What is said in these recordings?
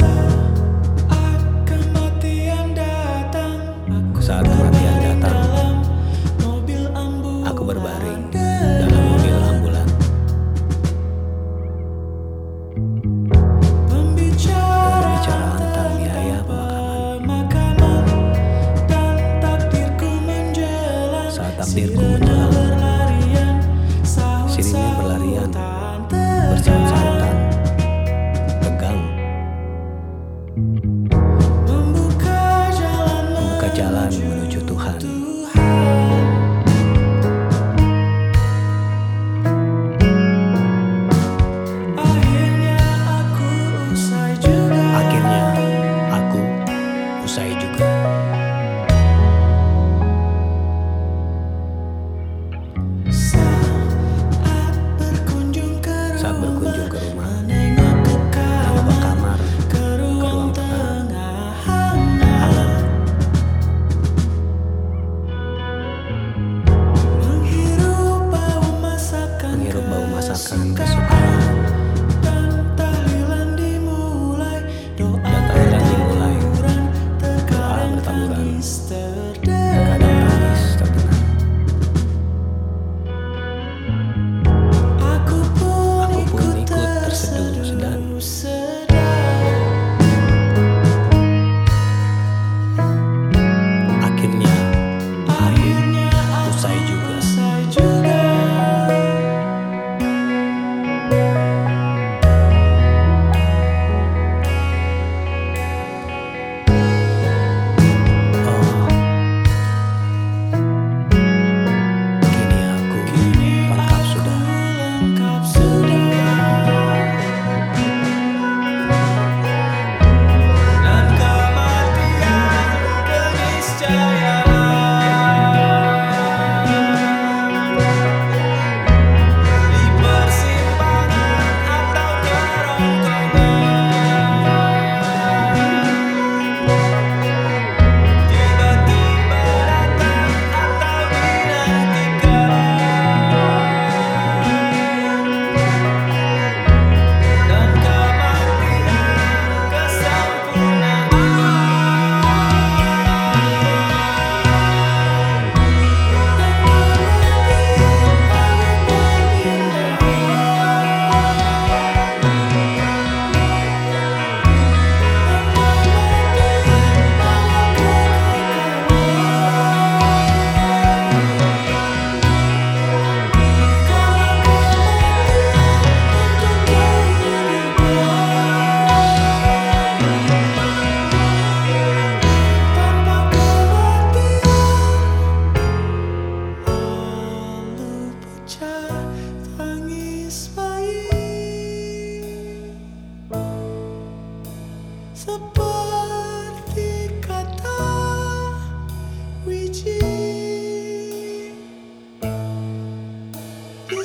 inside.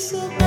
so bad.